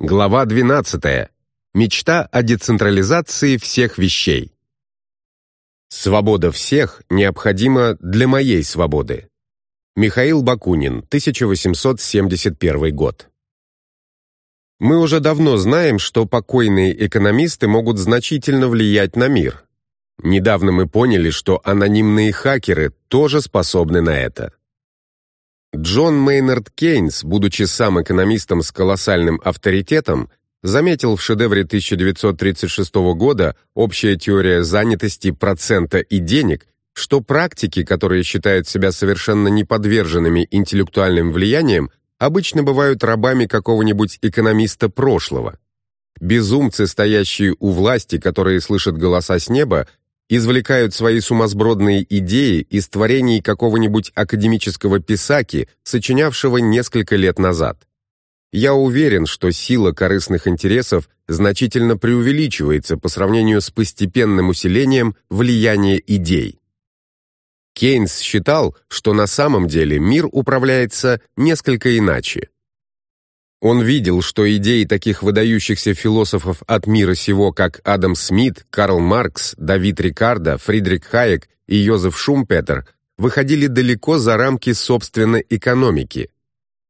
Глава 12. Мечта о децентрализации всех вещей. Свобода всех необходима для моей свободы. Михаил Бакунин, 1871 год. Мы уже давно знаем, что покойные экономисты могут значительно влиять на мир. Недавно мы поняли, что анонимные хакеры тоже способны на это. Джон Мейнард Кейнс, будучи сам экономистом с колоссальным авторитетом, заметил в шедевре 1936 года «Общая теория занятости, процента и денег», что практики, которые считают себя совершенно неподверженными интеллектуальным влиянием, обычно бывают рабами какого-нибудь экономиста прошлого. Безумцы, стоящие у власти, которые слышат голоса с неба, извлекают свои сумасбродные идеи из творений какого-нибудь академического писаки, сочинявшего несколько лет назад. Я уверен, что сила корыстных интересов значительно преувеличивается по сравнению с постепенным усилением влияния идей. Кейнс считал, что на самом деле мир управляется несколько иначе. Он видел, что идеи таких выдающихся философов от мира сего, как Адам Смит, Карл Маркс, Давид Рикардо, Фридрих Хайек и Йозеф Шумпетер, выходили далеко за рамки собственной экономики.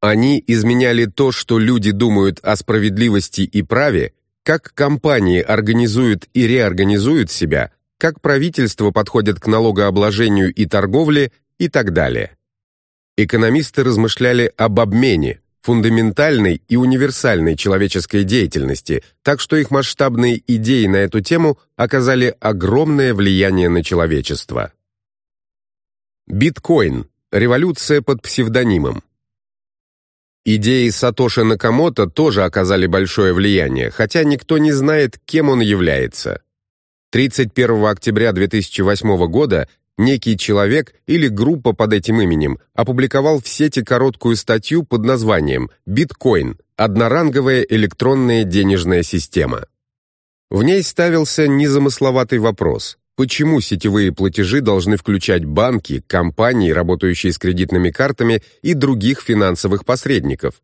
Они изменяли то, что люди думают о справедливости и праве, как компании организуют и реорганизуют себя, как правительство подходит к налогообложению и торговле и так далее. Экономисты размышляли об обмене, фундаментальной и универсальной человеческой деятельности, так что их масштабные идеи на эту тему оказали огромное влияние на человечество. Биткоин. Революция под псевдонимом. Идеи Сатоши Накамото тоже оказали большое влияние, хотя никто не знает, кем он является. 31 октября 2008 года некий человек или группа под этим именем опубликовал в сети короткую статью под названием «Биткоин. Одноранговая электронная денежная система». В ней ставился незамысловатый вопрос – почему сетевые платежи должны включать банки, компании, работающие с кредитными картами и других финансовых посредников?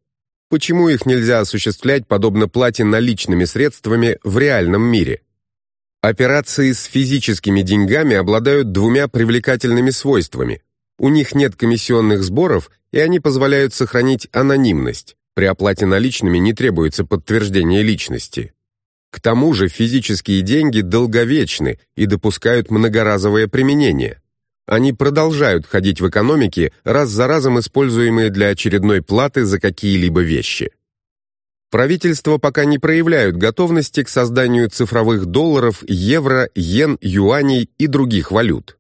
Почему их нельзя осуществлять подобно плате наличными средствами в реальном мире? Операции с физическими деньгами обладают двумя привлекательными свойствами. У них нет комиссионных сборов, и они позволяют сохранить анонимность. При оплате наличными не требуется подтверждение личности. К тому же физические деньги долговечны и допускают многоразовое применение. Они продолжают ходить в экономике, раз за разом используемые для очередной платы за какие-либо вещи. Правительства пока не проявляют готовности к созданию цифровых долларов, евро, йен, юаней и других валют.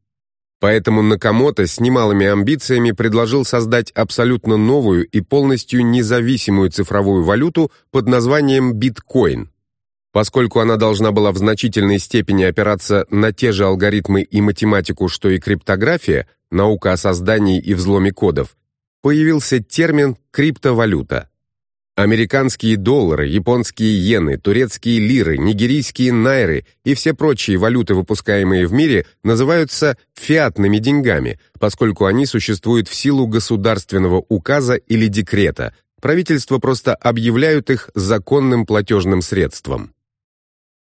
Поэтому Накамото с немалыми амбициями предложил создать абсолютно новую и полностью независимую цифровую валюту под названием биткоин. Поскольку она должна была в значительной степени опираться на те же алгоритмы и математику, что и криптография, наука о создании и взломе кодов, появился термин «криптовалюта». Американские доллары, японские иены, турецкие лиры, нигерийские найры и все прочие валюты, выпускаемые в мире, называются фиатными деньгами, поскольку они существуют в силу государственного указа или декрета. Правительства просто объявляют их законным платежным средством.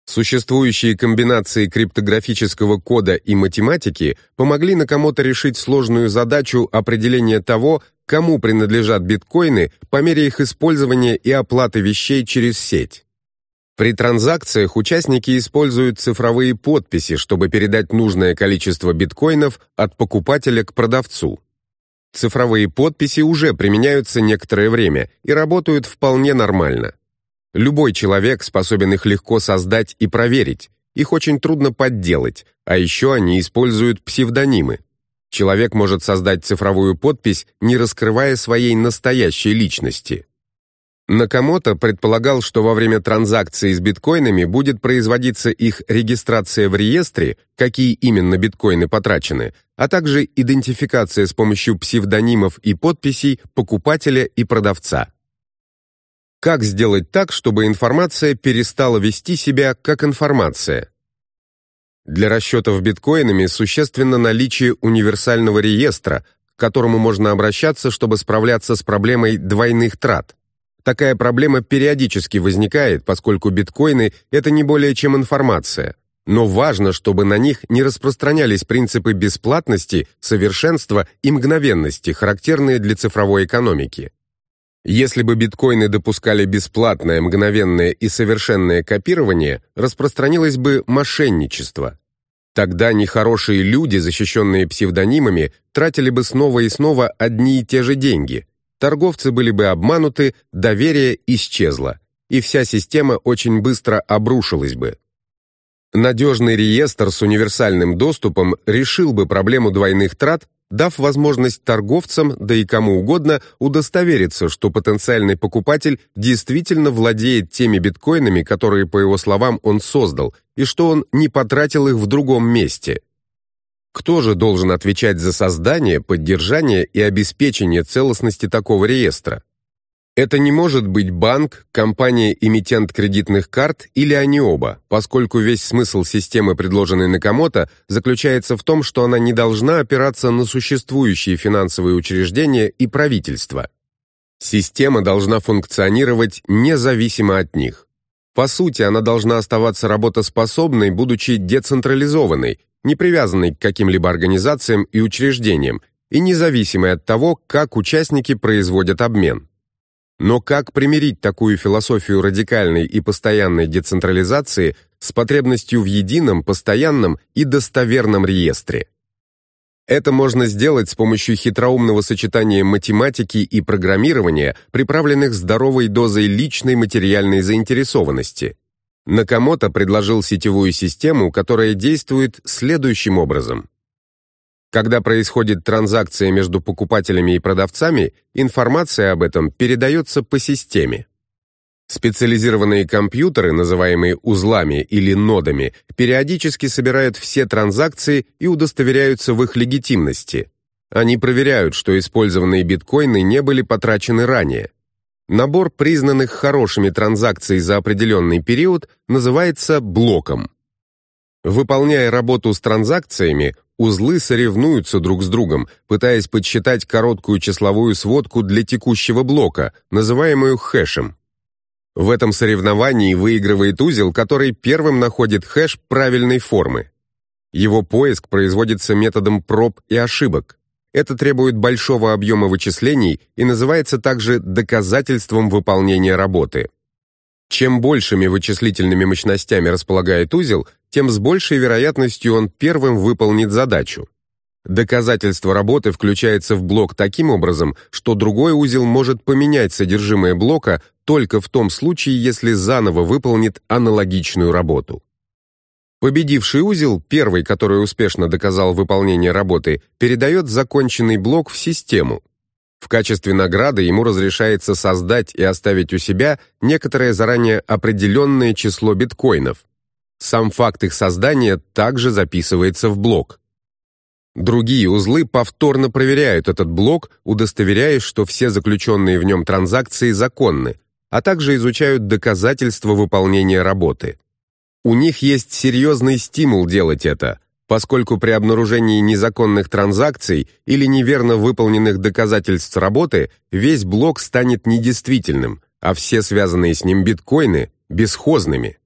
Существующие комбинации криптографического кода и математики помогли Накамото решить сложную задачу определения того, кому принадлежат биткоины по мере их использования и оплаты вещей через сеть. При транзакциях участники используют цифровые подписи, чтобы передать нужное количество биткоинов от покупателя к продавцу. Цифровые подписи уже применяются некоторое время и работают вполне нормально. Любой человек способен их легко создать и проверить. Их очень трудно подделать, а еще они используют псевдонимы. Человек может создать цифровую подпись, не раскрывая своей настоящей личности. Накамото предполагал, что во время транзакции с биткоинами будет производиться их регистрация в реестре, какие именно биткоины потрачены, а также идентификация с помощью псевдонимов и подписей покупателя и продавца. Как сделать так, чтобы информация перестала вести себя как информация? Для расчетов биткоинами существенно наличие универсального реестра, к которому можно обращаться, чтобы справляться с проблемой двойных трат. Такая проблема периодически возникает, поскольку биткоины – это не более чем информация. Но важно, чтобы на них не распространялись принципы бесплатности, совершенства и мгновенности, характерные для цифровой экономики. Если бы биткоины допускали бесплатное, мгновенное и совершенное копирование, распространилось бы мошенничество. Тогда нехорошие люди, защищенные псевдонимами, тратили бы снова и снова одни и те же деньги. Торговцы были бы обмануты, доверие исчезло, и вся система очень быстро обрушилась бы. Надежный реестр с универсальным доступом решил бы проблему двойных трат дав возможность торговцам, да и кому угодно, удостовериться, что потенциальный покупатель действительно владеет теми биткоинами, которые, по его словам, он создал, и что он не потратил их в другом месте. Кто же должен отвечать за создание, поддержание и обеспечение целостности такого реестра? Это не может быть банк, компания-эмитент кредитных карт или они оба, поскольку весь смысл системы, предложенной Накамото, заключается в том, что она не должна опираться на существующие финансовые учреждения и правительства. Система должна функционировать независимо от них. По сути, она должна оставаться работоспособной, будучи децентрализованной, не привязанной к каким-либо организациям и учреждениям, и независимой от того, как участники производят обмен. Но как примирить такую философию радикальной и постоянной децентрализации с потребностью в едином, постоянном и достоверном реестре? Это можно сделать с помощью хитроумного сочетания математики и программирования, приправленных здоровой дозой личной материальной заинтересованности. Накамото предложил сетевую систему, которая действует следующим образом. Когда происходит транзакция между покупателями и продавцами, информация об этом передается по системе. Специализированные компьютеры, называемые узлами или нодами, периодически собирают все транзакции и удостоверяются в их легитимности. Они проверяют, что использованные биткоины не были потрачены ранее. Набор признанных хорошими транзакций за определенный период называется блоком. Выполняя работу с транзакциями, узлы соревнуются друг с другом, пытаясь подсчитать короткую числовую сводку для текущего блока, называемую хэшем. В этом соревновании выигрывает узел, который первым находит хэш правильной формы. Его поиск производится методом проб и ошибок. Это требует большого объема вычислений и называется также доказательством выполнения работы. Чем большими вычислительными мощностями располагает узел, тем с большей вероятностью он первым выполнит задачу. Доказательство работы включается в блок таким образом, что другой узел может поменять содержимое блока только в том случае, если заново выполнит аналогичную работу. Победивший узел, первый, который успешно доказал выполнение работы, передает законченный блок в систему. В качестве награды ему разрешается создать и оставить у себя некоторое заранее определенное число биткоинов. Сам факт их создания также записывается в блок. Другие узлы повторно проверяют этот блок, удостоверяясь, что все заключенные в нем транзакции законны, а также изучают доказательства выполнения работы. У них есть серьезный стимул делать это, поскольку при обнаружении незаконных транзакций или неверно выполненных доказательств работы весь блок станет недействительным, а все связанные с ним биткоины – бесхозными.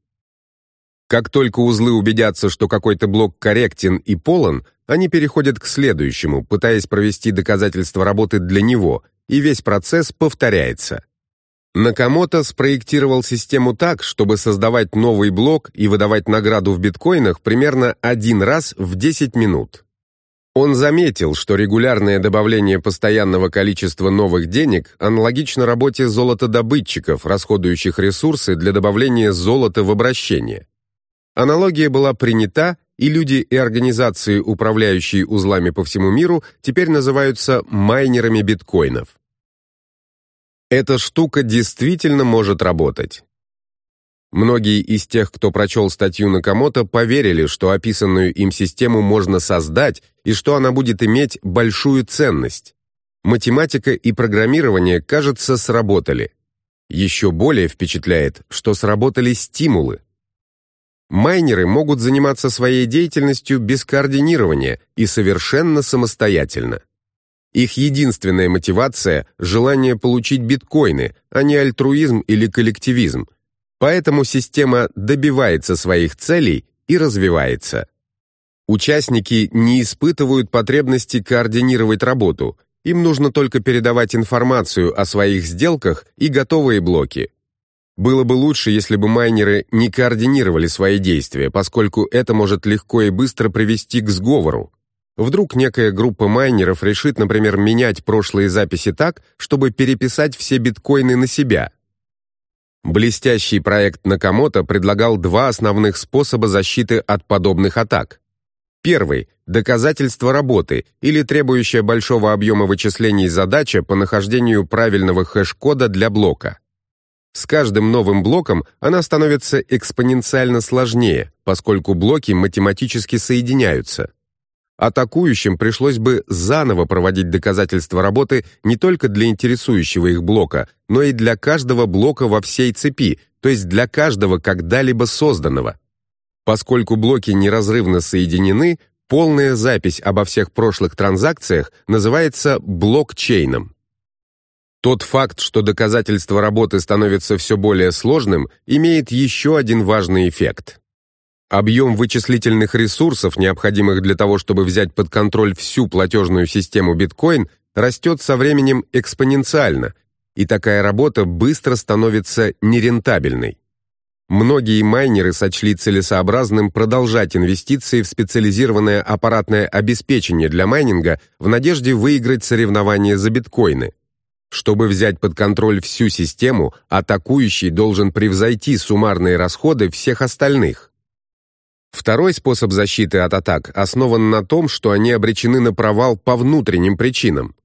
Как только узлы убедятся, что какой-то блок корректен и полон, они переходят к следующему, пытаясь провести доказательства работы для него, и весь процесс повторяется. Накамото спроектировал систему так, чтобы создавать новый блок и выдавать награду в биткоинах примерно один раз в 10 минут. Он заметил, что регулярное добавление постоянного количества новых денег аналогично работе золотодобытчиков, расходующих ресурсы для добавления золота в обращение. Аналогия была принята, и люди и организации, управляющие узлами по всему миру, теперь называются майнерами биткоинов. Эта штука действительно может работать. Многие из тех, кто прочел статью Накамото, поверили, что описанную им систему можно создать и что она будет иметь большую ценность. Математика и программирование, кажется, сработали. Еще более впечатляет, что сработали стимулы. Майнеры могут заниматься своей деятельностью без координирования и совершенно самостоятельно. Их единственная мотивация – желание получить биткоины, а не альтруизм или коллективизм. Поэтому система добивается своих целей и развивается. Участники не испытывают потребности координировать работу, им нужно только передавать информацию о своих сделках и готовые блоки. Было бы лучше, если бы майнеры не координировали свои действия, поскольку это может легко и быстро привести к сговору. Вдруг некая группа майнеров решит, например, менять прошлые записи так, чтобы переписать все биткоины на себя. Блестящий проект Накамото предлагал два основных способа защиты от подобных атак. Первый – доказательство работы или требующая большого объема вычислений задача по нахождению правильного хэш-кода для блока. С каждым новым блоком она становится экспоненциально сложнее, поскольку блоки математически соединяются. Атакующим пришлось бы заново проводить доказательства работы не только для интересующего их блока, но и для каждого блока во всей цепи, то есть для каждого когда-либо созданного. Поскольку блоки неразрывно соединены, полная запись обо всех прошлых транзакциях называется блокчейном. Тот факт, что доказательство работы становится все более сложным, имеет еще один важный эффект. Объем вычислительных ресурсов, необходимых для того, чтобы взять под контроль всю платежную систему биткоин, растет со временем экспоненциально, и такая работа быстро становится нерентабельной. Многие майнеры сочли целесообразным продолжать инвестиции в специализированное аппаратное обеспечение для майнинга в надежде выиграть соревнования за биткоины. Чтобы взять под контроль всю систему, атакующий должен превзойти суммарные расходы всех остальных. Второй способ защиты от атак основан на том, что они обречены на провал по внутренним причинам.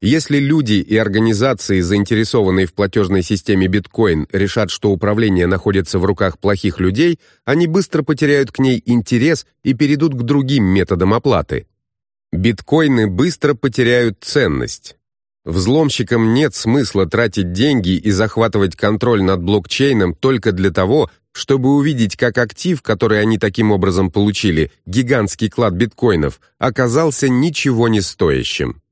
Если люди и организации, заинтересованные в платежной системе биткоин, решат, что управление находится в руках плохих людей, они быстро потеряют к ней интерес и перейдут к другим методам оплаты. Биткоины быстро потеряют ценность. Взломщикам нет смысла тратить деньги и захватывать контроль над блокчейном только для того, чтобы увидеть, как актив, который они таким образом получили, гигантский клад биткоинов, оказался ничего не стоящим.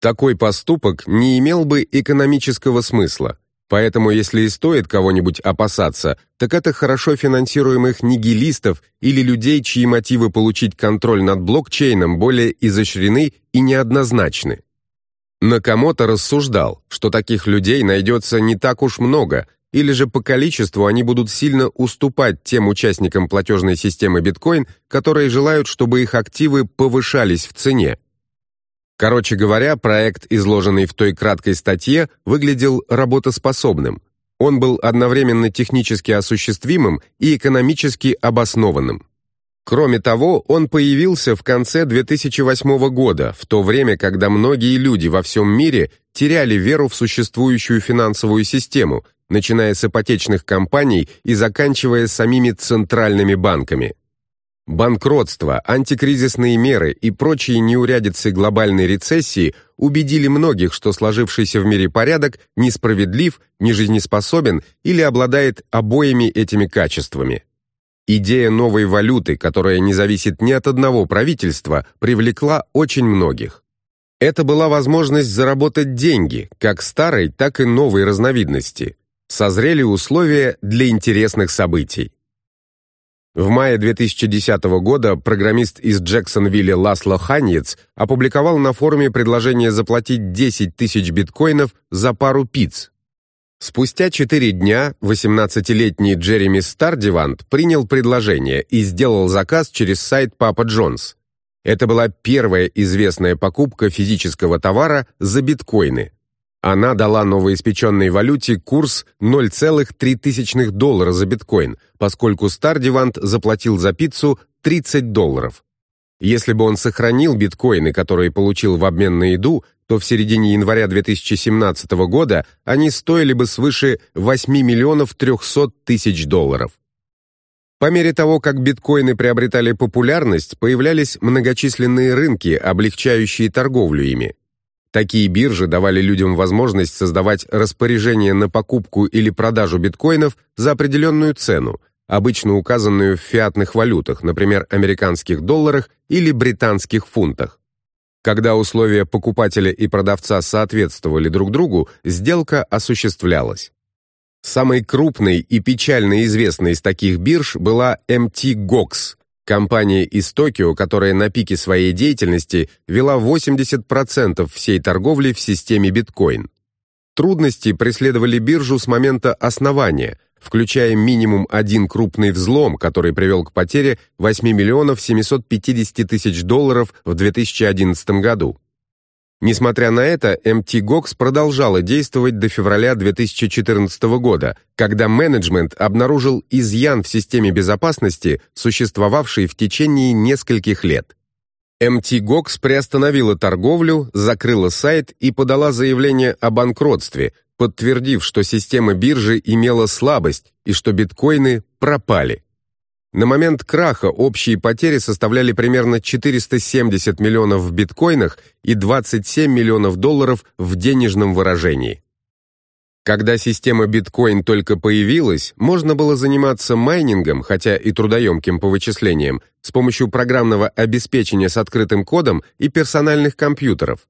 Такой поступок не имел бы экономического смысла. Поэтому если и стоит кого-нибудь опасаться, так это хорошо финансируемых нигилистов или людей, чьи мотивы получить контроль над блокчейном более изощрены и неоднозначны. Накамото рассуждал, что таких людей найдется не так уж много, или же по количеству они будут сильно уступать тем участникам платежной системы биткоин, которые желают, чтобы их активы повышались в цене. Короче говоря, проект, изложенный в той краткой статье, выглядел работоспособным. Он был одновременно технически осуществимым и экономически обоснованным. Кроме того, он появился в конце 2008 года, в то время, когда многие люди во всем мире теряли веру в существующую финансовую систему, начиная с ипотечных компаний и заканчивая самими центральными банками. Банкротство, антикризисные меры и прочие неурядицы глобальной рецессии убедили многих, что сложившийся в мире порядок несправедлив, нежизнеспособен или обладает обоими этими качествами. Идея новой валюты, которая не зависит ни от одного правительства, привлекла очень многих. Это была возможность заработать деньги, как старой, так и новой разновидности. Созрели условия для интересных событий. В мае 2010 года программист из Джексонвилля Ласло Ханьец опубликовал на форуме предложение заплатить 10 тысяч биткоинов за пару пиц. Спустя 4 дня 18-летний Джереми Стардивант принял предложение и сделал заказ через сайт Папа Джонс. Это была первая известная покупка физического товара за биткоины. Она дала новоиспеченной валюте курс 0,03 доллара за биткоин, поскольку Стардивант заплатил за пиццу 30 долларов. Если бы он сохранил биткоины, которые получил в обмен на еду, то в середине января 2017 года они стоили бы свыше 8 миллионов 300 тысяч долларов. По мере того, как биткоины приобретали популярность, появлялись многочисленные рынки, облегчающие торговлю ими. Такие биржи давали людям возможность создавать распоряжение на покупку или продажу биткоинов за определенную цену, обычно указанную в фиатных валютах, например, американских долларах или британских фунтах. Когда условия покупателя и продавца соответствовали друг другу, сделка осуществлялась. Самой крупной и печально известной из таких бирж была MT-GOX, компания из Токио, которая на пике своей деятельности вела 80% всей торговли в системе биткоин. Трудности преследовали биржу с момента основания, включая минимум один крупный взлом, который привел к потере 8 миллионов 750 тысяч долларов в 2011 году. Несмотря на это, MT-GOX продолжала действовать до февраля 2014 года, когда менеджмент обнаружил изъян в системе безопасности, существовавшей в течение нескольких лет. MT-GOX приостановила торговлю, закрыла сайт и подала заявление о банкротстве, подтвердив, что система биржи имела слабость и что биткоины пропали. На момент краха общие потери составляли примерно 470 миллионов в биткоинах и 27 миллионов долларов в денежном выражении. Когда система биткоин только появилась, можно было заниматься майнингом, хотя и трудоемким по вычислениям, с помощью программного обеспечения с открытым кодом и персональных компьютеров.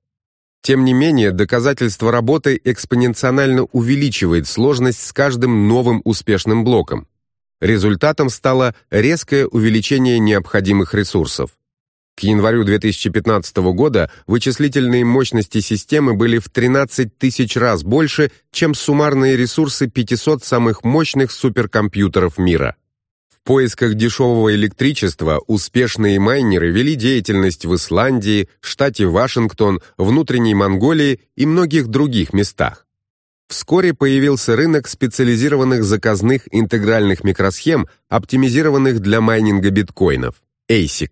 Тем не менее, доказательство работы экспоненциально увеличивает сложность с каждым новым успешным блоком. Результатом стало резкое увеличение необходимых ресурсов. К январю 2015 года вычислительные мощности системы были в 13 тысяч раз больше, чем суммарные ресурсы 500 самых мощных суперкомпьютеров мира. Поисках дешевого электричества успешные майнеры вели деятельность в Исландии, штате Вашингтон, внутренней Монголии и многих других местах. Вскоре появился рынок специализированных заказных интегральных микросхем, оптимизированных для майнинга биткоинов – ASIC.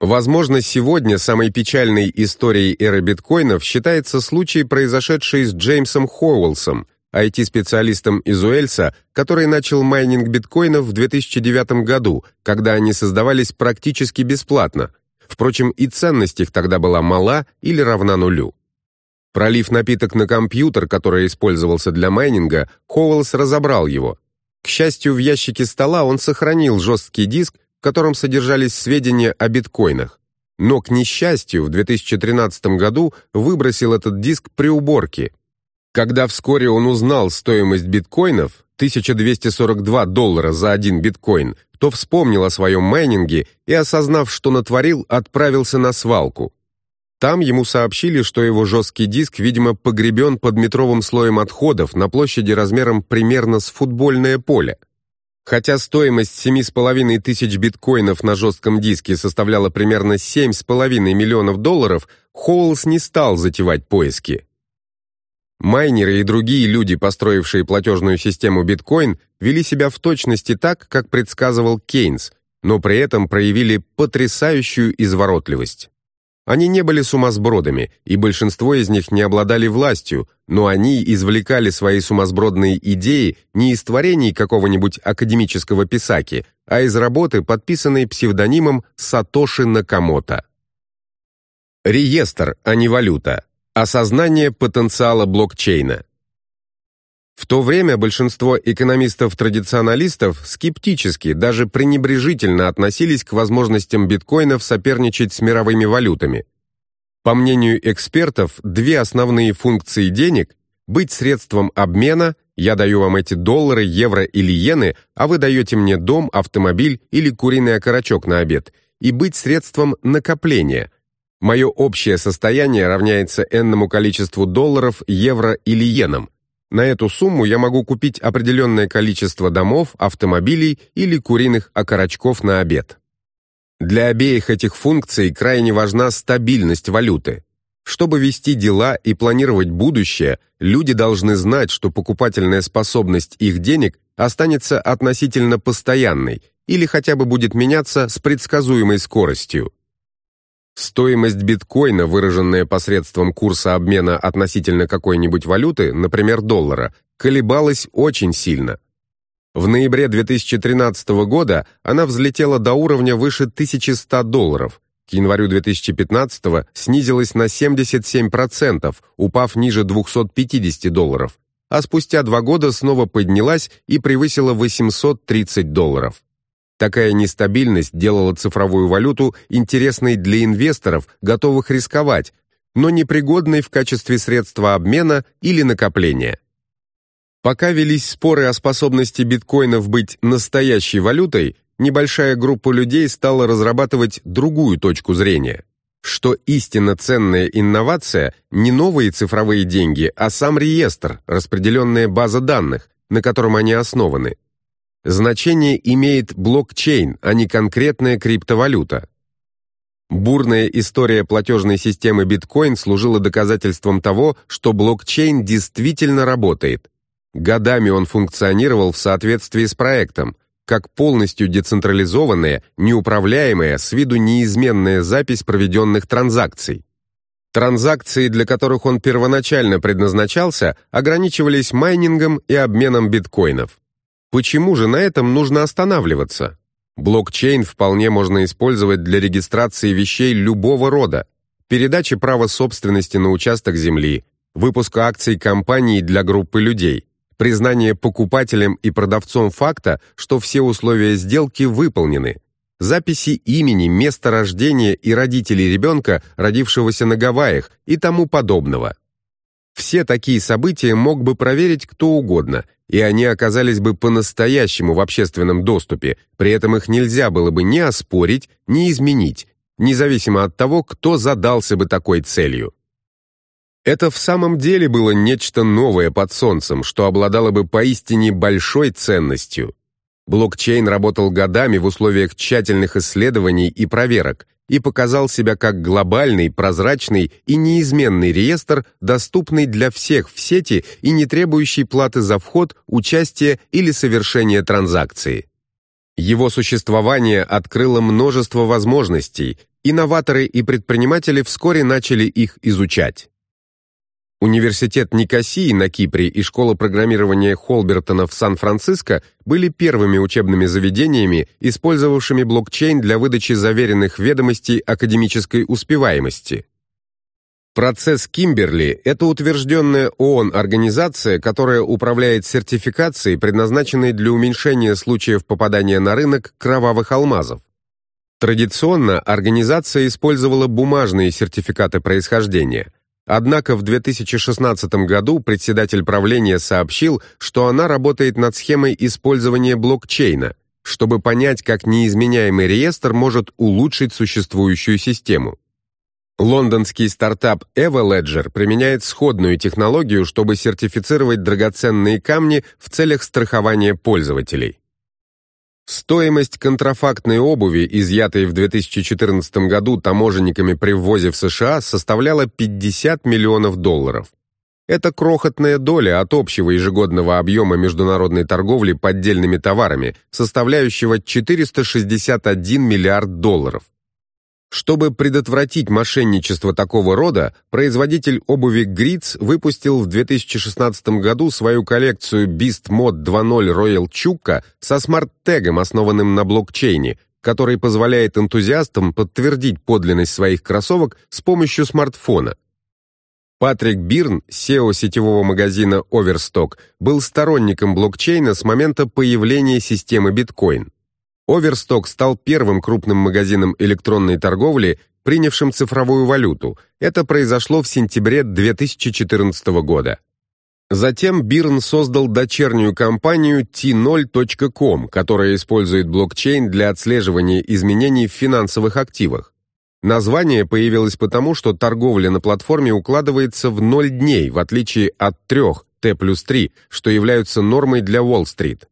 Возможно, сегодня самой печальной историей эры биткоинов считается случай, произошедший с Джеймсом Хоуэлсом, IT-специалистом из Уэльса, который начал майнинг биткоинов в 2009 году, когда они создавались практически бесплатно. Впрочем, и ценность их тогда была мала или равна нулю. Пролив напиток на компьютер, который использовался для майнинга, Хоуэллс разобрал его. К счастью, в ящике стола он сохранил жесткий диск, в котором содержались сведения о биткоинах. Но, к несчастью, в 2013 году выбросил этот диск при уборке. Когда вскоре он узнал стоимость биткоинов, 1242 доллара за один биткоин, то вспомнил о своем майнинге и, осознав, что натворил, отправился на свалку. Там ему сообщили, что его жесткий диск, видимо, погребен под метровым слоем отходов на площади размером примерно с футбольное поле. Хотя стоимость 7,5 тысяч биткоинов на жестком диске составляла примерно 7,5 миллионов долларов, Хоулс не стал затевать поиски. Майнеры и другие люди, построившие платежную систему биткоин, вели себя в точности так, как предсказывал Кейнс, но при этом проявили потрясающую изворотливость. Они не были сумасбродами, и большинство из них не обладали властью, но они извлекали свои сумасбродные идеи не из творений какого-нибудь академического писаки, а из работы, подписанной псевдонимом Сатоши Накамото. Реестр, а не валюта. Осознание потенциала блокчейна. В то время большинство экономистов-традиционалистов скептически, даже пренебрежительно относились к возможностям биткоинов соперничать с мировыми валютами. По мнению экспертов, две основные функции денег – быть средством обмена, я даю вам эти доллары, евро или иены, а вы даете мне дом, автомобиль или куриный окорочок на обед, и быть средством накопления. Мое общее состояние равняется энному количеству долларов, евро или иенам – на эту сумму я могу купить определенное количество домов, автомобилей или куриных окорочков на обед. Для обеих этих функций крайне важна стабильность валюты. Чтобы вести дела и планировать будущее, люди должны знать, что покупательная способность их денег останется относительно постоянной или хотя бы будет меняться с предсказуемой скоростью. Стоимость биткоина, выраженная посредством курса обмена относительно какой-нибудь валюты, например, доллара, колебалась очень сильно. В ноябре 2013 года она взлетела до уровня выше 1100 долларов, к январю 2015 снизилась на 77%, упав ниже 250 долларов, а спустя два года снова поднялась и превысила 830 долларов. Такая нестабильность делала цифровую валюту интересной для инвесторов, готовых рисковать, но непригодной в качестве средства обмена или накопления. Пока велись споры о способности биткоинов быть настоящей валютой, небольшая группа людей стала разрабатывать другую точку зрения, что истинно ценная инновация не новые цифровые деньги, а сам реестр, распределенная база данных, на котором они основаны. Значение имеет блокчейн, а не конкретная криптовалюта. Бурная история платежной системы биткоин служила доказательством того, что блокчейн действительно работает. Годами он функционировал в соответствии с проектом, как полностью децентрализованная, неуправляемая, с виду неизменная запись проведенных транзакций. Транзакции, для которых он первоначально предназначался, ограничивались майнингом и обменом биткоинов. Почему же на этом нужно останавливаться? Блокчейн вполне можно использовать для регистрации вещей любого рода, передачи права собственности на участок земли, выпуска акций компании для группы людей, признание покупателем и продавцом факта, что все условия сделки выполнены, записи имени, места рождения и родителей ребенка, родившегося на Гавайях и тому подобного. Все такие события мог бы проверить кто угодно, и они оказались бы по-настоящему в общественном доступе, при этом их нельзя было бы ни оспорить, ни изменить, независимо от того, кто задался бы такой целью. Это в самом деле было нечто новое под солнцем, что обладало бы поистине большой ценностью. Блокчейн работал годами в условиях тщательных исследований и проверок и показал себя как глобальный, прозрачный и неизменный реестр, доступный для всех в сети и не требующий платы за вход, участие или совершение транзакции. Его существование открыло множество возможностей, инноваторы и предприниматели вскоре начали их изучать. Университет Никосии на Кипре и школа программирования Холбертона в Сан-Франциско были первыми учебными заведениями, использовавшими блокчейн для выдачи заверенных ведомостей академической успеваемости. Процесс Кимберли – это утвержденная ООН организация, которая управляет сертификацией, предназначенной для уменьшения случаев попадания на рынок кровавых алмазов. Традиционно организация использовала бумажные сертификаты происхождения – Однако в 2016 году председатель правления сообщил, что она работает над схемой использования блокчейна, чтобы понять, как неизменяемый реестр может улучшить существующую систему. Лондонский стартап Everledger применяет сходную технологию, чтобы сертифицировать драгоценные камни в целях страхования пользователей. Стоимость контрафактной обуви, изъятой в 2014 году таможенниками при ввозе в США, составляла 50 миллионов долларов. Это крохотная доля от общего ежегодного объема международной торговли поддельными товарами, составляющего 461 миллиард долларов. Чтобы предотвратить мошенничество такого рода, производитель обуви Grits выпустил в 2016 году свою коллекцию Beast Mod 2.0 Royal Chukka со смарт-тегом, основанным на блокчейне, который позволяет энтузиастам подтвердить подлинность своих кроссовок с помощью смартфона. Патрик Бирн, SEO сетевого магазина Overstock, был сторонником блокчейна с момента появления системы биткоин. Оверсток стал первым крупным магазином электронной торговли, принявшим цифровую валюту. Это произошло в сентябре 2014 года. Затем Бирн создал дочернюю компанию T0.com, которая использует блокчейн для отслеживания изменений в финансовых активах. Название появилось потому, что торговля на платформе укладывается в 0 дней, в отличие от 3 T плюс 3, что являются нормой для Уолл-стрит.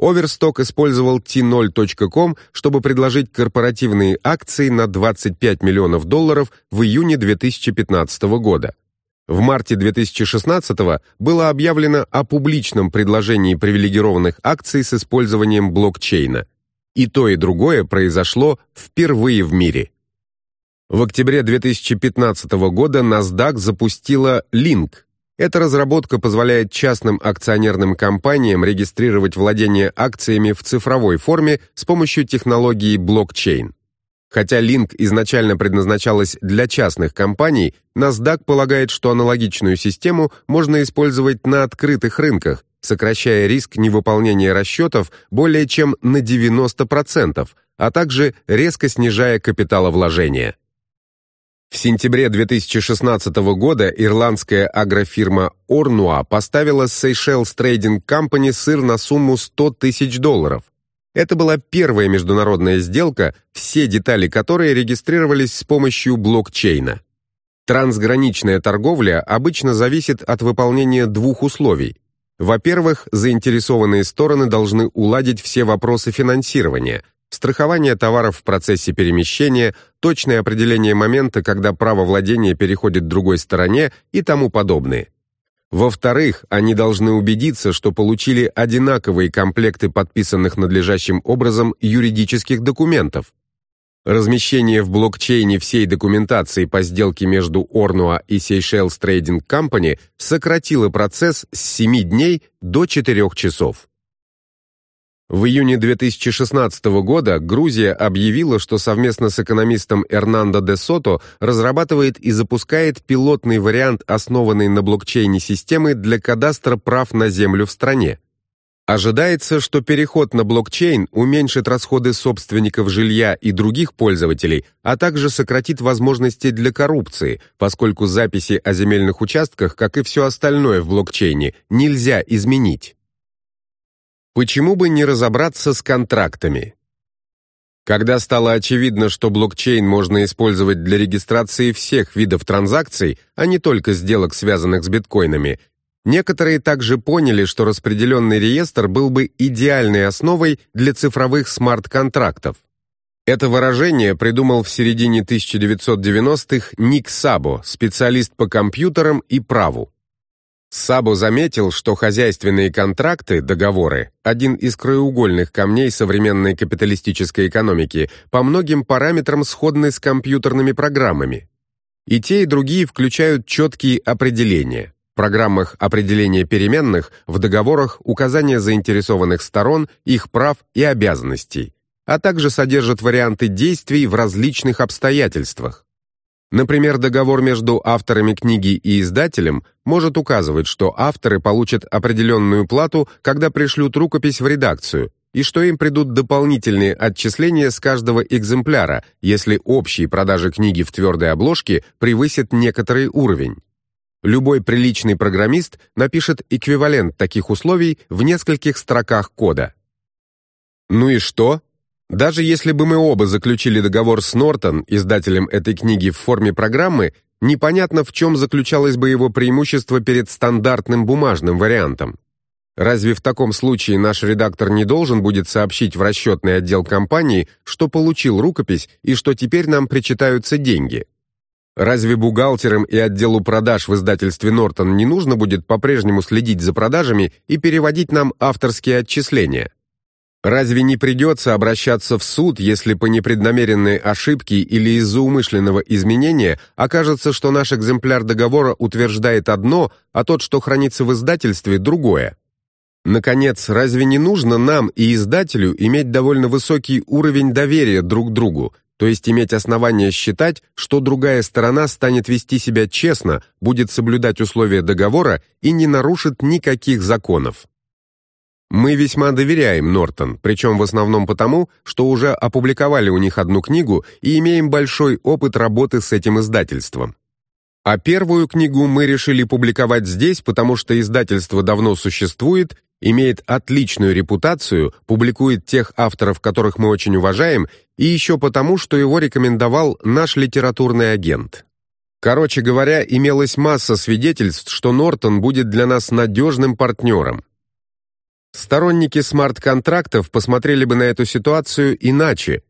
Оверсток использовал T0.com, чтобы предложить корпоративные акции на 25 миллионов долларов в июне 2015 года. В марте 2016 было объявлено о публичном предложении привилегированных акций с использованием блокчейна. И то, и другое произошло впервые в мире. В октябре 2015 года NASDAQ запустила Link – эта разработка позволяет частным акционерным компаниям регистрировать владение акциями в цифровой форме с помощью технологии блокчейн. Хотя Link изначально предназначалась для частных компаний, NASDAQ полагает, что аналогичную систему можно использовать на открытых рынках, сокращая риск невыполнения расчетов более чем на 90%, а также резко снижая капиталовложения. В сентябре 2016 года ирландская агрофирма Ornua поставила Seychelles Trading Company сыр на сумму 100 тысяч долларов. Это была первая международная сделка, все детали которой регистрировались с помощью блокчейна. Трансграничная торговля обычно зависит от выполнения двух условий. Во-первых, заинтересованные стороны должны уладить все вопросы финансирования, страхование товаров в процессе перемещения, точное определение момента, когда право владения переходит другой стороне и тому подобное. Во-вторых, они должны убедиться, что получили одинаковые комплекты подписанных надлежащим образом юридических документов. Размещение в блокчейне всей документации по сделке между Ornua и Seychelles Trading Company сократило процесс с 7 дней до 4 часов. В июне 2016 года Грузия объявила, что совместно с экономистом Эрнандо де Сото разрабатывает и запускает пилотный вариант, основанный на блокчейне системы для кадастра прав на землю в стране. Ожидается, что переход на блокчейн уменьшит расходы собственников жилья и других пользователей, а также сократит возможности для коррупции, поскольку записи о земельных участках, как и все остальное в блокчейне, нельзя изменить. Почему бы не разобраться с контрактами? Когда стало очевидно, что блокчейн можно использовать для регистрации всех видов транзакций, а не только сделок, связанных с биткоинами, некоторые также поняли, что распределенный реестр был бы идеальной основой для цифровых смарт-контрактов. Это выражение придумал в середине 1990-х Ник Сабо, специалист по компьютерам и праву. Сабо заметил, что хозяйственные контракты, договоры, один из краеугольных камней современной капиталистической экономики, по многим параметрам сходны с компьютерными программами. И те, и другие включают четкие определения. В программах определения переменных, в договорах указания заинтересованных сторон, их прав и обязанностей, а также содержат варианты действий в различных обстоятельствах. Например, договор между авторами книги и издателем может указывать, что авторы получат определенную плату, когда пришлют рукопись в редакцию, и что им придут дополнительные отчисления с каждого экземпляра, если общие продажи книги в твердой обложке превысят некоторый уровень. Любой приличный программист напишет эквивалент таких условий в нескольких строках кода. Ну и что? Даже если бы мы оба заключили договор с Нортон, издателем этой книги в форме программы, непонятно, в чем заключалось бы его преимущество перед стандартным бумажным вариантом. Разве в таком случае наш редактор не должен будет сообщить в расчетный отдел компании, что получил рукопись и что теперь нам причитаются деньги? Разве бухгалтерам и отделу продаж в издательстве Нортон не нужно будет по-прежнему следить за продажами и переводить нам авторские отчисления? Разве не придется обращаться в суд, если по непреднамеренной ошибке или из-за умышленного изменения окажется, что наш экземпляр договора утверждает одно, а тот, что хранится в издательстве, другое? Наконец, разве не нужно нам и издателю иметь довольно высокий уровень доверия друг к другу, то есть иметь основания считать, что другая сторона станет вести себя честно, будет соблюдать условия договора и не нарушит никаких законов? Мы весьма доверяем Нортон, причем в основном потому, что уже опубликовали у них одну книгу и имеем большой опыт работы с этим издательством. А первую книгу мы решили публиковать здесь, потому что издательство давно существует, имеет отличную репутацию, публикует тех авторов, которых мы очень уважаем, и еще потому, что его рекомендовал наш литературный агент. Короче говоря, имелась масса свидетельств, что Нортон будет для нас надежным партнером. Сторонники смарт-контрактов посмотрели бы на эту ситуацию иначе.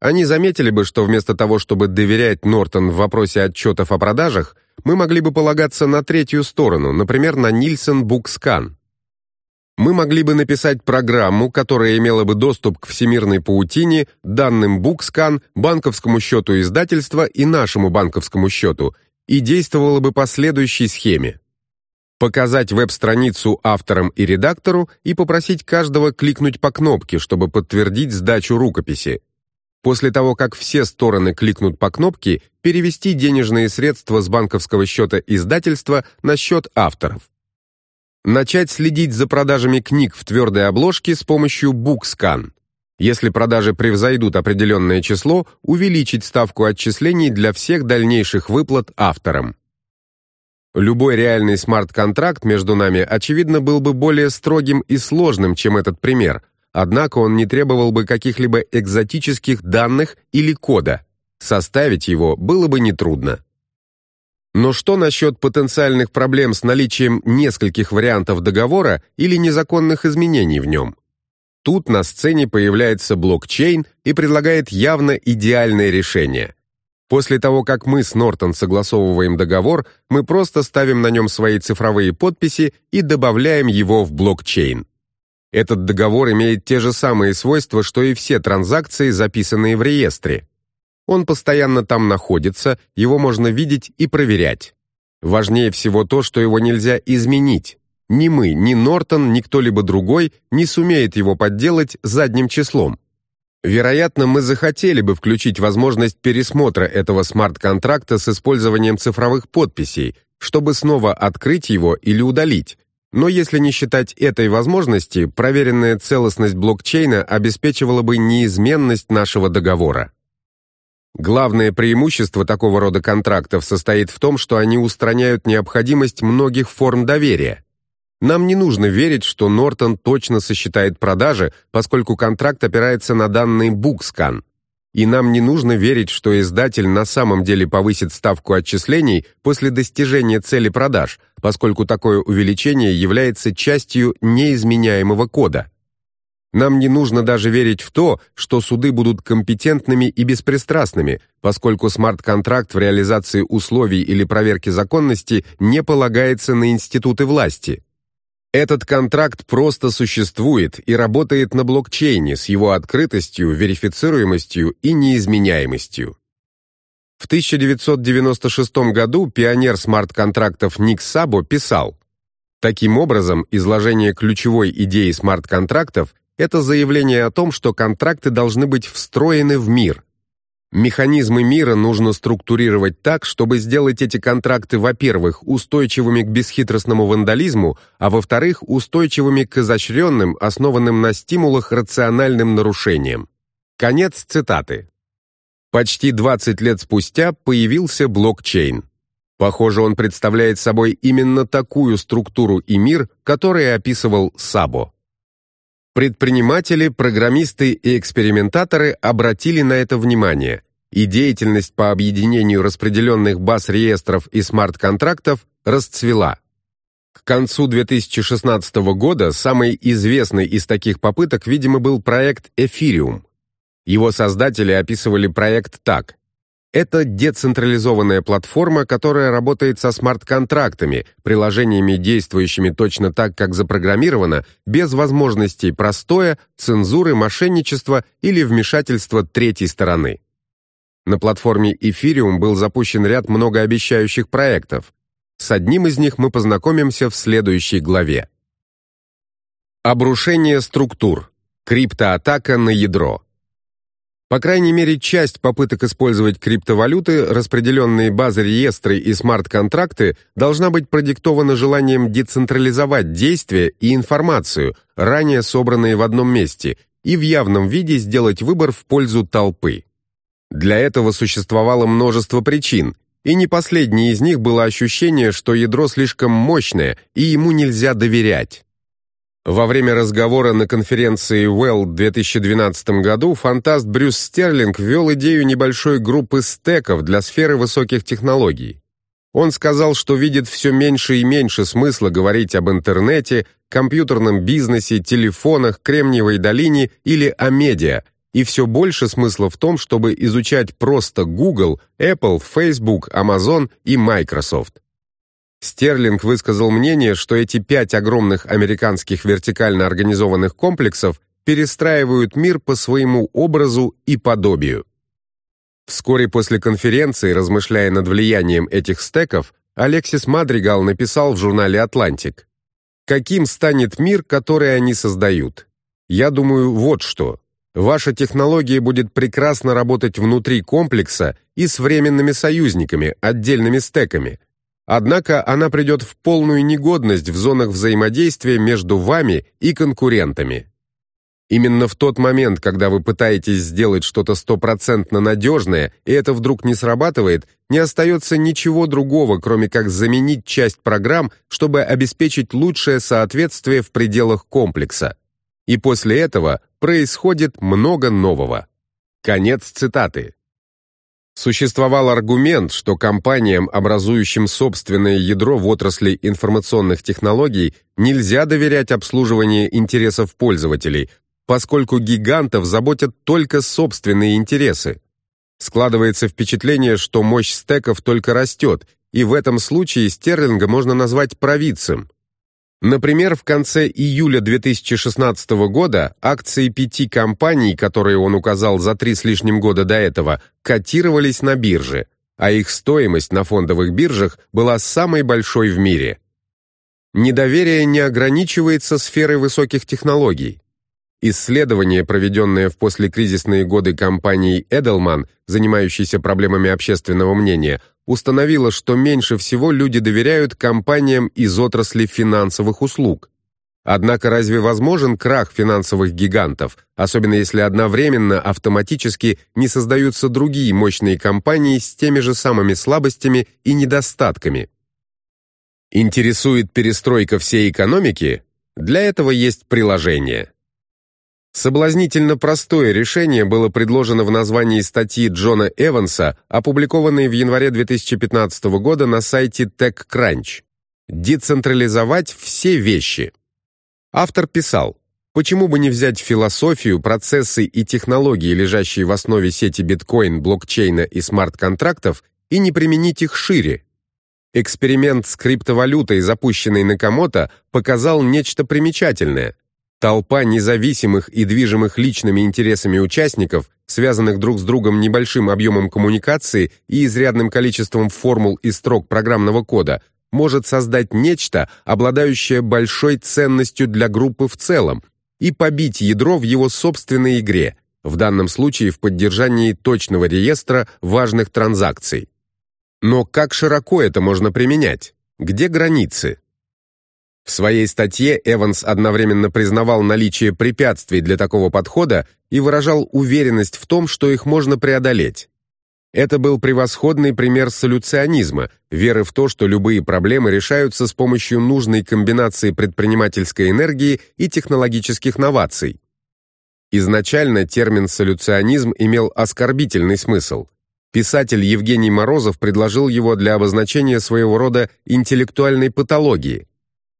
Они заметили бы, что вместо того, чтобы доверять Нортон в вопросе отчетов о продажах, мы могли бы полагаться на третью сторону, например, на Нильсон Букскан. Мы могли бы написать программу, которая имела бы доступ к всемирной паутине, данным Букскан, банковскому счету издательства и нашему банковскому счету, и действовала бы по следующей схеме показать веб-страницу авторам и редактору и попросить каждого кликнуть по кнопке, чтобы подтвердить сдачу рукописи. После того, как все стороны кликнут по кнопке, перевести денежные средства с банковского счета издательства на счет авторов. Начать следить за продажами книг в твердой обложке с помощью BookScan. Если продажи превзойдут определенное число, увеличить ставку отчислений для всех дальнейших выплат авторам. Любой реальный смарт-контракт между нами, очевидно, был бы более строгим и сложным, чем этот пример, однако он не требовал бы каких-либо экзотических данных или кода. Составить его было бы нетрудно. Но что насчет потенциальных проблем с наличием нескольких вариантов договора или незаконных изменений в нем? Тут на сцене появляется блокчейн и предлагает явно идеальное решение. После того, как мы с Нортон согласовываем договор, мы просто ставим на нем свои цифровые подписи и добавляем его в блокчейн. Этот договор имеет те же самые свойства, что и все транзакции, записанные в реестре. Он постоянно там находится, его можно видеть и проверять. Важнее всего то, что его нельзя изменить. Ни мы, ни Нортон, ни кто-либо другой не сумеет его подделать задним числом. Вероятно, мы захотели бы включить возможность пересмотра этого смарт-контракта с использованием цифровых подписей, чтобы снова открыть его или удалить. Но если не считать этой возможности, проверенная целостность блокчейна обеспечивала бы неизменность нашего договора. Главное преимущество такого рода контрактов состоит в том, что они устраняют необходимость многих форм доверия. Нам не нужно верить, что Нортон точно сосчитает продажи, поскольку контракт опирается на данные BookScan. И нам не нужно верить, что издатель на самом деле повысит ставку отчислений после достижения цели продаж, поскольку такое увеличение является частью неизменяемого кода. Нам не нужно даже верить в то, что суды будут компетентными и беспристрастными, поскольку смарт-контракт в реализации условий или проверке законности не полагается на институты власти. Этот контракт просто существует и работает на блокчейне с его открытостью, верифицируемостью и неизменяемостью. В 1996 году пионер смарт-контрактов Ник Сабо писал, Таким образом, изложение ключевой идеи смарт-контрактов – это заявление о том, что контракты должны быть встроены в мир, Механизмы мира нужно структурировать так, чтобы сделать эти контракты, во-первых, устойчивыми к бесхитростному вандализму, а во-вторых, устойчивыми к изощренным, основанным на стимулах рациональным нарушениям. Конец цитаты. Почти 20 лет спустя появился блокчейн. Похоже, он представляет собой именно такую структуру и мир, который описывал Сабо. Предприниматели, программисты и экспериментаторы обратили на это внимание, и деятельность по объединению распределенных баз реестров и смарт-контрактов расцвела. К концу 2016 года самый известный из таких попыток, видимо, был проект Ethereum. Его создатели описывали проект так. Это децентрализованная платформа, которая работает со смарт-контрактами, приложениями, действующими точно так, как запрограммировано, без возможностей простоя, цензуры, мошенничества или вмешательства третьей стороны. На платформе Ethereum был запущен ряд многообещающих проектов. С одним из них мы познакомимся в следующей главе. Обрушение структур. Криптоатака на ядро. По крайней мере, часть попыток использовать криптовалюты, распределенные базы реестры и смарт-контракты должна быть продиктована желанием децентрализовать действия и информацию, ранее собранные в одном месте, и в явном виде сделать выбор в пользу толпы. Для этого существовало множество причин, и не последней из них было ощущение, что ядро слишком мощное и ему нельзя доверять. Во время разговора на конференции Well в 2012 году фантаст Брюс Стерлинг ввел идею небольшой группы стеков для сферы высоких технологий. Он сказал, что видит все меньше и меньше смысла говорить об интернете, компьютерном бизнесе, телефонах, Кремниевой долине или о медиа, и все больше смысла в том, чтобы изучать просто Google, Apple, Facebook, Amazon и Microsoft. Стерлинг высказал мнение, что эти пять огромных американских вертикально организованных комплексов перестраивают мир по своему образу и подобию. Вскоре после конференции, размышляя над влиянием этих стеков, Алексис Мадригал написал в журнале «Атлантик». «Каким станет мир, который они создают? Я думаю, вот что. Ваша технология будет прекрасно работать внутри комплекса и с временными союзниками, отдельными стеками, Однако она придет в полную негодность в зонах взаимодействия между вами и конкурентами. Именно в тот момент, когда вы пытаетесь сделать что-то стопроцентно надежное, и это вдруг не срабатывает, не остается ничего другого, кроме как заменить часть программ, чтобы обеспечить лучшее соответствие в пределах комплекса. И после этого происходит много нового. Конец цитаты. Существовал аргумент, что компаниям, образующим собственное ядро в отрасли информационных технологий, нельзя доверять обслуживание интересов пользователей, поскольку гигантов заботят только собственные интересы. Складывается впечатление, что мощь стеков только растет, и в этом случае Стерлинга можно назвать провидцем. Например, в конце июля 2016 года акции пяти компаний, которые он указал за три с лишним года до этого, котировались на бирже, а их стоимость на фондовых биржах была самой большой в мире. Недоверие не ограничивается сферой высоких технологий. Исследование, проведенное в послекризисные годы компанией Edelman, занимающейся проблемами общественного мнения, установило, что меньше всего люди доверяют компаниям из отрасли финансовых услуг. Однако разве возможен крах финансовых гигантов, особенно если одновременно автоматически не создаются другие мощные компании с теми же самыми слабостями и недостатками? Интересует перестройка всей экономики? Для этого есть приложение. Соблазнительно простое решение было предложено в названии статьи Джона Эванса, опубликованной в январе 2015 года на сайте TechCrunch. Децентрализовать все вещи. Автор писал, почему бы не взять философию, процессы и технологии, лежащие в основе сети биткоин, блокчейна и смарт-контрактов, и не применить их шире. Эксперимент с криптовалютой, запущенный Накамото, показал нечто примечательное – Толпа независимых и движимых личными интересами участников, связанных друг с другом небольшим объемом коммуникации и изрядным количеством формул и строк программного кода, может создать нечто, обладающее большой ценностью для группы в целом, и побить ядро в его собственной игре, в данном случае в поддержании точного реестра важных транзакций. Но как широко это можно применять? Где границы? В своей статье Эванс одновременно признавал наличие препятствий для такого подхода и выражал уверенность в том, что их можно преодолеть. Это был превосходный пример солюционизма, веры в то, что любые проблемы решаются с помощью нужной комбинации предпринимательской энергии и технологических новаций. Изначально термин «солюционизм» имел оскорбительный смысл. Писатель Евгений Морозов предложил его для обозначения своего рода интеллектуальной патологии –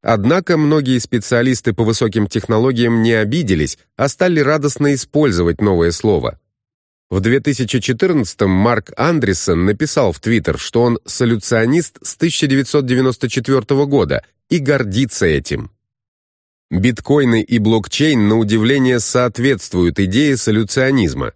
Однако многие специалисты по высоким технологиям не обиделись, а стали радостно использовать новое слово. В 2014-м Марк Андерсон написал в Твиттер, что он солюционист с 1994 года и гордится этим. Биткоины и блокчейн, на удивление, соответствуют идее солюционизма –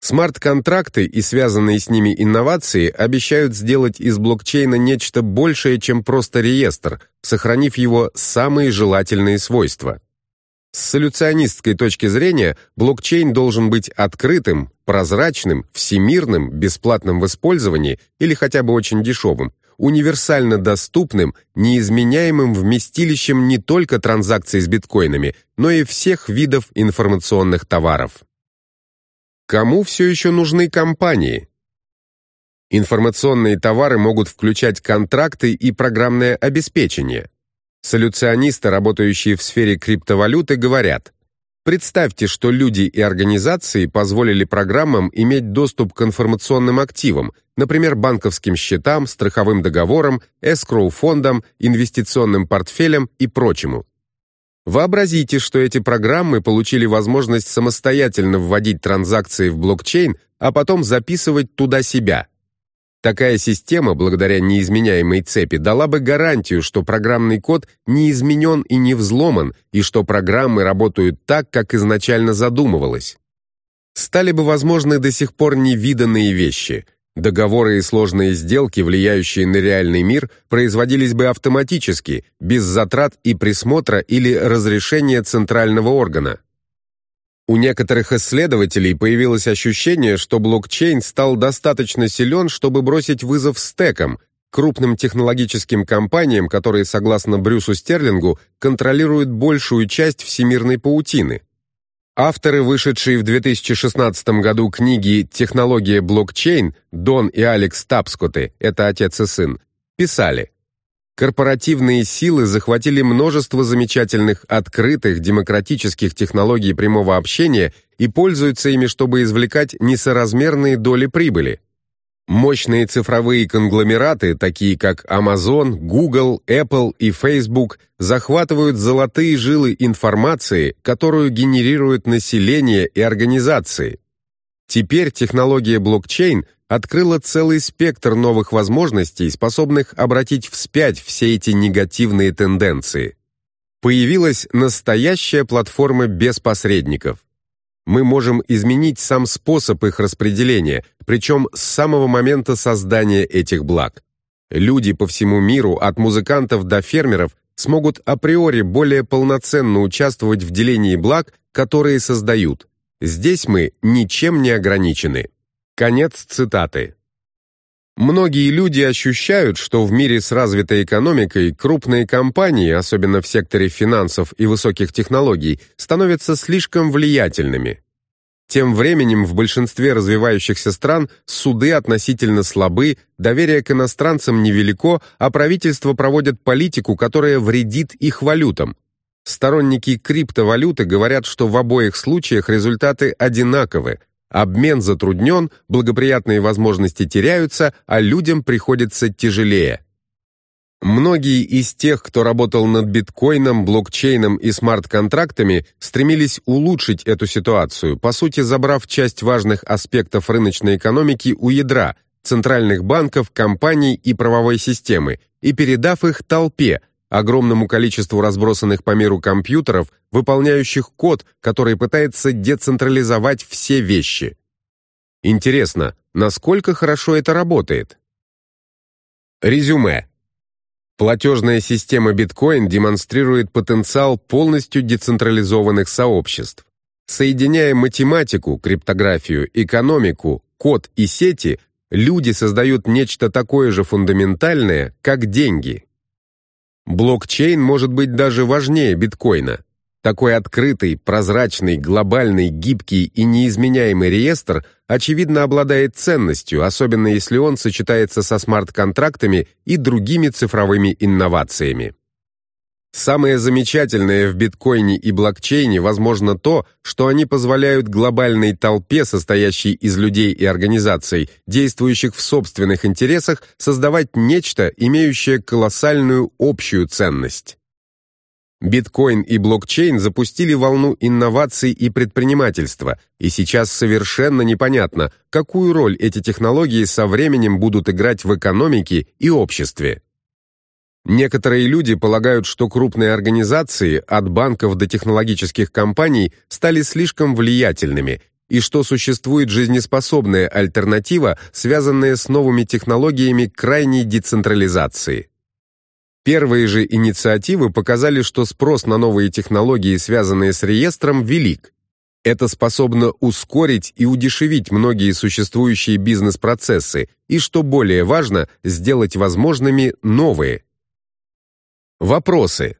Смарт-контракты и связанные с ними инновации обещают сделать из блокчейна нечто большее, чем просто реестр, сохранив его самые желательные свойства. С солюционистской точки зрения блокчейн должен быть открытым, прозрачным, всемирным, бесплатным в использовании или хотя бы очень дешевым, универсально доступным, неизменяемым вместилищем не только транзакций с биткоинами, но и всех видов информационных товаров. Кому все еще нужны компании? Информационные товары могут включать контракты и программное обеспечение. Солюционисты, работающие в сфере криптовалюты, говорят, представьте, что люди и организации позволили программам иметь доступ к информационным активам, например, банковским счетам, страховым договорам, эскроу-фондам, инвестиционным портфелям и прочему. Вообразите, что эти программы получили возможность самостоятельно вводить транзакции в блокчейн, а потом записывать туда себя. Такая система, благодаря неизменяемой цепи, дала бы гарантию, что программный код не изменен и не взломан, и что программы работают так, как изначально задумывалось. Стали бы возможны до сих пор невиданные вещи – Договоры и сложные сделки, влияющие на реальный мир, производились бы автоматически, без затрат и присмотра или разрешения центрального органа. У некоторых исследователей появилось ощущение, что блокчейн стал достаточно силен, чтобы бросить вызов стекам, крупным технологическим компаниям, которые, согласно Брюсу Стерлингу, контролируют большую часть всемирной паутины. Авторы, вышедшие в 2016 году книги «Технология блокчейн» Дон и Алекс Тапскоты, это отец и сын, писали Корпоративные силы захватили множество замечательных, открытых, демократических технологий прямого общения и пользуются ими, чтобы извлекать несоразмерные доли прибыли. Мощные цифровые конгломераты, такие как Amazon, Google, Apple и Facebook, захватывают золотые жилы информации, которую генерирует население и организации. Теперь технология блокчейн открыла целый спектр новых возможностей, способных обратить вспять все эти негативные тенденции. Появилась настоящая платформа без посредников. Мы можем изменить сам способ их распределения, причем с самого момента создания этих благ. Люди по всему миру, от музыкантов до фермеров, смогут априори более полноценно участвовать в делении благ, которые создают. Здесь мы ничем не ограничены. Конец цитаты. Многие люди ощущают, что в мире с развитой экономикой крупные компании, особенно в секторе финансов и высоких технологий, становятся слишком влиятельными. Тем временем в большинстве развивающихся стран суды относительно слабы, доверие к иностранцам невелико, а правительства проводят политику, которая вредит их валютам. Сторонники криптовалюты говорят, что в обоих случаях результаты одинаковы – Обмен затруднен, благоприятные возможности теряются, а людям приходится тяжелее. Многие из тех, кто работал над биткоином, блокчейном и смарт-контрактами, стремились улучшить эту ситуацию, по сути забрав часть важных аспектов рыночной экономики у ядра, центральных банков, компаний и правовой системы, и передав их толпе, огромному количеству разбросанных по миру компьютеров, выполняющих код, который пытается децентрализовать все вещи. Интересно, насколько хорошо это работает? Резюме. Платежная система биткоин демонстрирует потенциал полностью децентрализованных сообществ. Соединяя математику, криптографию, экономику, код и сети, люди создают нечто такое же фундаментальное, как деньги – Блокчейн может быть даже важнее биткоина. Такой открытый, прозрачный, глобальный, гибкий и неизменяемый реестр очевидно обладает ценностью, особенно если он сочетается со смарт-контрактами и другими цифровыми инновациями. Самое замечательное в биткоине и блокчейне, возможно, то, что они позволяют глобальной толпе, состоящей из людей и организаций, действующих в собственных интересах, создавать нечто, имеющее колоссальную общую ценность. Биткоин и блокчейн запустили волну инноваций и предпринимательства, и сейчас совершенно непонятно, какую роль эти технологии со временем будут играть в экономике и обществе. Некоторые люди полагают, что крупные организации, от банков до технологических компаний, стали слишком влиятельными, и что существует жизнеспособная альтернатива, связанная с новыми технологиями крайней децентрализации. Первые же инициативы показали, что спрос на новые технологии, связанные с реестром, велик. Это способно ускорить и удешевить многие существующие бизнес-процессы и, что более важно, сделать возможными новые – Вопросы.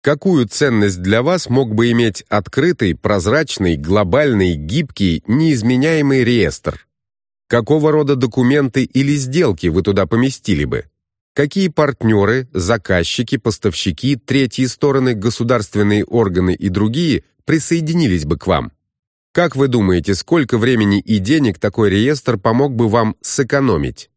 Какую ценность для вас мог бы иметь открытый, прозрачный, глобальный, гибкий, неизменяемый реестр? Какого рода документы или сделки вы туда поместили бы? Какие партнеры, заказчики, поставщики, третьи стороны, государственные органы и другие присоединились бы к вам? Как вы думаете, сколько времени и денег такой реестр помог бы вам сэкономить?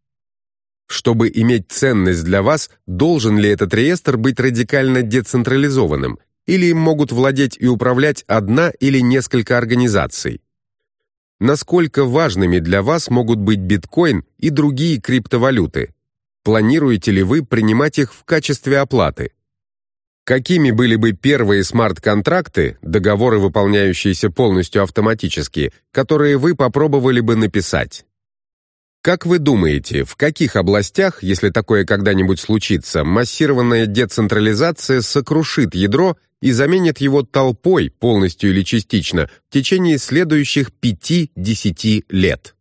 Чтобы иметь ценность для вас, должен ли этот реестр быть радикально децентрализованным, или им могут владеть и управлять одна или несколько организаций? Насколько важными для вас могут быть биткоин и другие криптовалюты? Планируете ли вы принимать их в качестве оплаты? Какими были бы первые смарт-контракты, договоры, выполняющиеся полностью автоматически, которые вы попробовали бы написать? Как вы думаете, в каких областях, если такое когда-нибудь случится, массированная децентрализация сокрушит ядро и заменит его толпой, полностью или частично, в течение следующих 5-10 лет?